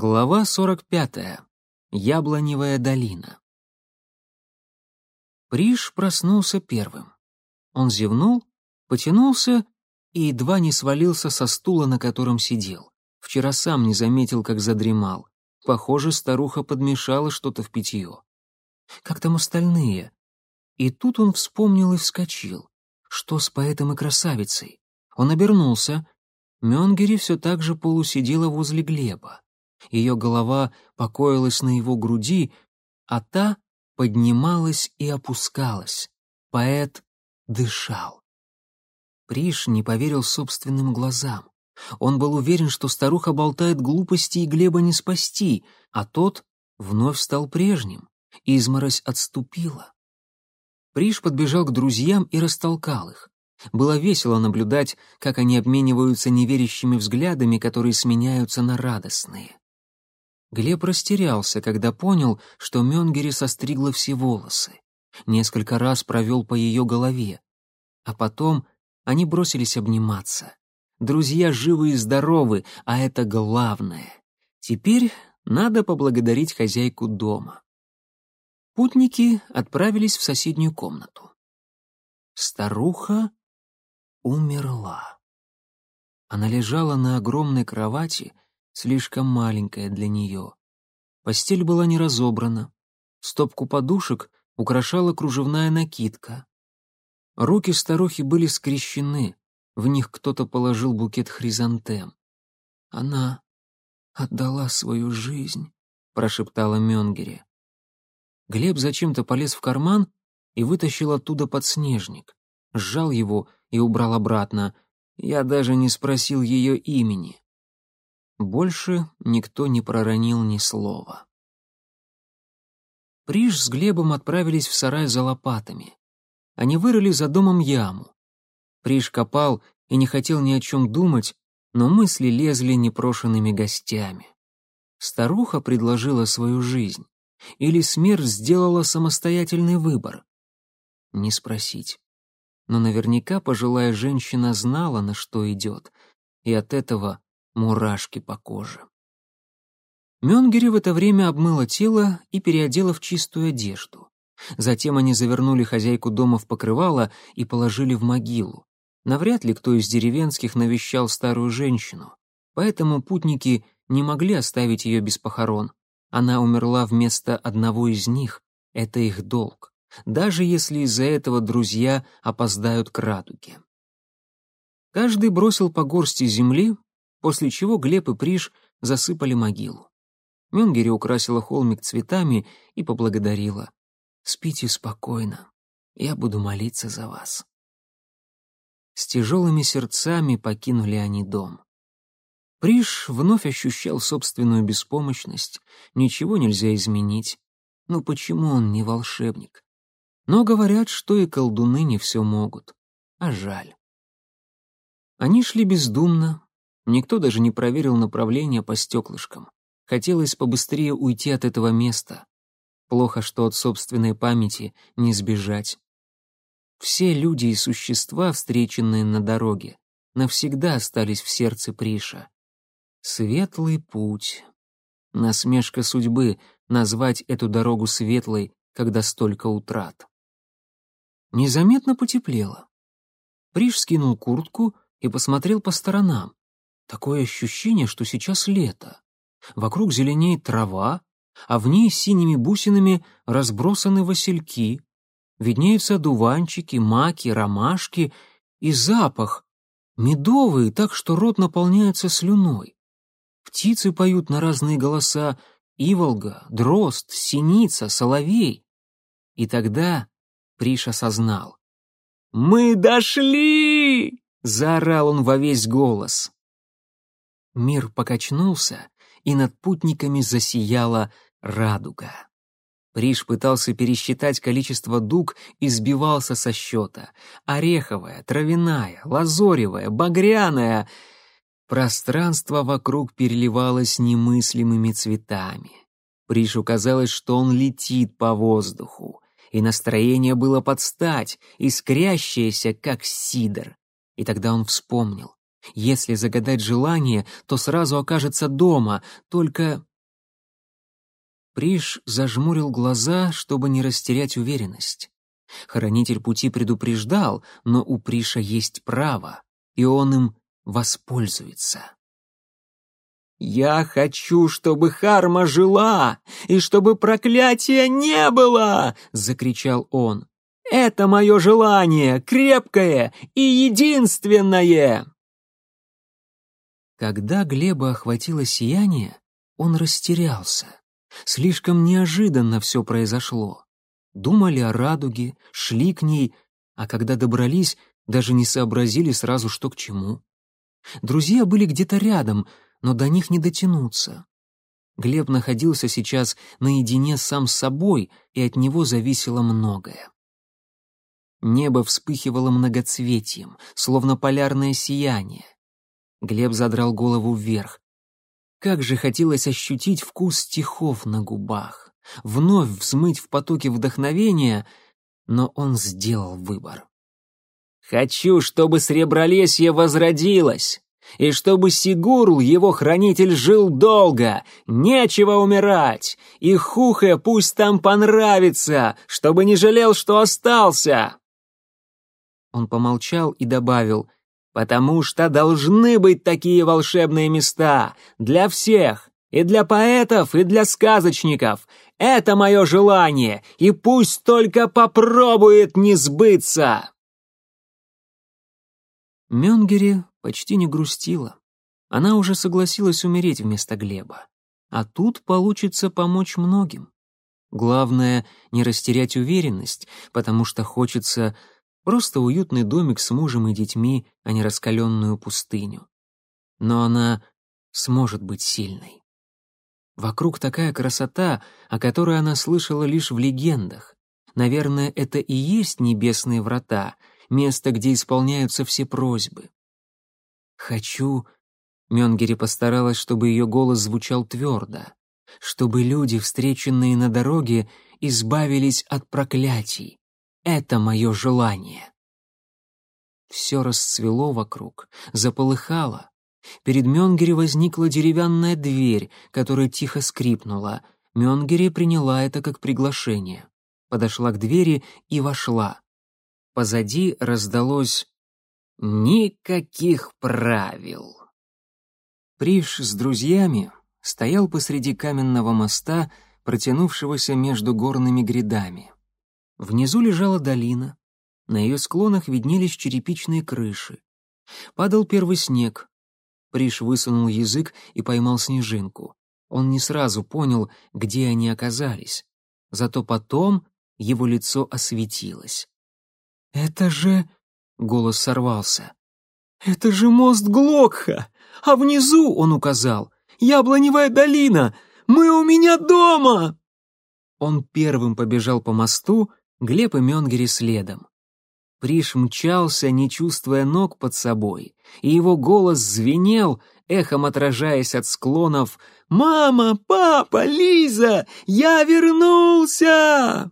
Глава 45. Яблоневая долина. Приш проснулся первым. Он зевнул, потянулся и едва не свалился со стула, на котором сидел. Вчера сам не заметил, как задремал. Похоже, старуха подмешала что-то в питье. Как там остальные? И тут он вспомнил и вскочил. Что с поэтом и красавицей? Он обернулся. Мёнгери все так же полусидела возле Глеба. Ее голова покоилась на его груди, а та поднималась и опускалась. Поэт дышал. Приш не поверил собственным глазам. Он был уверен, что старуха болтает глупости и Глеба не спасти, а тот вновь стал прежним. Изморозь отступила. Приш подбежал к друзьям и растолкал их. Было весело наблюдать, как они обмениваются неверящими взглядами, которые сменяются на радостные. Глеб растерялся, когда понял, что Мёнгери состригла все волосы. Несколько раз провел по ее голове. А потом они бросились обниматься. Друзья живы и здоровы, а это главное. Теперь надо поблагодарить хозяйку дома. Путники отправились в соседнюю комнату. Старуха умерла. Она лежала на огромной кровати, слишком маленькая для нее. Постель была не разобрана. Стопку подушек украшала кружевная накидка. Руки старухи были скрещены, в них кто-то положил букет хризантем. «Она отдала свою жизнь», — прошептала Мёнгере. Глеб зачем-то полез в карман и вытащил оттуда подснежник, сжал его и убрал обратно. Я даже не спросил ее имени. Больше никто не проронил ни слова. Приш с Глебом отправились в сарай за лопатами. Они вырыли за домом яму. Приш копал и не хотел ни о чем думать, но мысли лезли непрошенными гостями. Старуха предложила свою жизнь. Или смерть сделала самостоятельный выбор? Не спросить. Но наверняка пожилая женщина знала, на что идет, и от этого мурашки по коже. Мёнгери в это время обмыла тело и переодела в чистую одежду. Затем они завернули хозяйку дома в покрывало и положили в могилу. Навряд ли кто из деревенских навещал старую женщину, поэтому путники не могли оставить ее без похорон. Она умерла вместо одного из них, это их долг, даже если из-за этого друзья опоздают к радуге. Каждый бросил по горсти земли, после чего Глеб и Приш засыпали могилу. Мюнгери украсила холмик цветами и поблагодарила. «Спите спокойно, я буду молиться за вас». С тяжелыми сердцами покинули они дом. Приш вновь ощущал собственную беспомощность, ничего нельзя изменить. Ну почему он не волшебник? Но говорят, что и колдуны не все могут. А жаль. Они шли бездумно, Никто даже не проверил направление по стеклышкам. Хотелось побыстрее уйти от этого места. Плохо, что от собственной памяти не сбежать. Все люди и существа, встреченные на дороге, навсегда остались в сердце Приша. Светлый путь. Насмешка судьбы назвать эту дорогу светлой, когда столько утрат. Незаметно потеплело. Приш скинул куртку и посмотрел по сторонам. Такое ощущение, что сейчас лето. Вокруг зеленеет трава, а в ней синими бусинами разбросаны васильки. Виднеются дуванчики, маки, ромашки и запах. Медовый, так что рот наполняется слюной. Птицы поют на разные голоса — иволга, дрозд, синица, соловей. И тогда Приш осознал. «Мы дошли!» — заорал он во весь голос. Мир покачнулся, и над путниками засияла радуга. Приш пытался пересчитать количество дуг и сбивался со счета. Ореховая, травяная, лазоревая, багряная. Пространство вокруг переливалось немыслимыми цветами. Пришу казалось, что он летит по воздуху, и настроение было под стать, искрящееся, как сидр. И тогда он вспомнил. Если загадать желание, то сразу окажется дома, только Приш зажмурил глаза, чтобы не растерять уверенность. Хранитель пути предупреждал, но у Приша есть право, и он им воспользуется. «Я хочу, чтобы Харма жила, и чтобы проклятия не было!» — закричал он. «Это мое желание, крепкое и единственное!» Когда Глеба охватило сияние, он растерялся. Слишком неожиданно все произошло. Думали о радуге, шли к ней, а когда добрались, даже не сообразили сразу, что к чему. Друзья были где-то рядом, но до них не дотянуться. Глеб находился сейчас наедине сам с собой, и от него зависело многое. Небо вспыхивало многоцветием, словно полярное сияние. Глеб задрал голову вверх. Как же хотелось ощутить вкус стихов на губах, вновь взмыть в потоке вдохновения, но он сделал выбор. «Хочу, чтобы Сребролесье возродилось!» и чтобы Сигурл, его хранитель, жил долго, нечего умирать, и Хухе пусть там понравится, чтобы не жалел, что остался. Он помолчал и добавил, потому что должны быть такие волшебные места для всех, и для поэтов, и для сказочников. Это мое желание, и пусть только попробует не сбыться. Мёнгери почти не грустила. Она уже согласилась умереть вместо Глеба. А тут получится помочь многим. Главное — не растерять уверенность, потому что хочется просто уютный домик с мужем и детьми, а не раскаленную пустыню. Но она сможет быть сильной. Вокруг такая красота, о которой она слышала лишь в легендах. Наверное, это и есть небесные врата, место, где исполняются все просьбы. «Хочу...» Мёнгери постаралась, чтобы ее голос звучал твердо, чтобы люди, встреченные на дороге, избавились от проклятий. Это мое желание. Все расцвело вокруг, заполыхало. Перед Мёнгери возникла деревянная дверь, которая тихо скрипнула. Мёнгери приняла это как приглашение. Подошла к двери и вошла. Позади раздалось Никаких правил. Приш с друзьями стоял посреди каменного моста, протянувшегося между горными грядами. Внизу лежала долина, на ее склонах виднелись черепичные крыши. Падал первый снег. Приш высунул язык и поймал снежинку. Он не сразу понял, где они оказались. Зато потом его лицо осветилось. «Это же...» Голос сорвался. «Это же мост Глокха! А внизу, — он указал, — яблоневая долина! Мы у меня дома!» Он первым побежал по мосту, Глеб и Мёнгери следом. Приш мчался, не чувствуя ног под собой, и его голос звенел, эхом отражаясь от склонов «Мама! Папа! Лиза! Я вернулся!»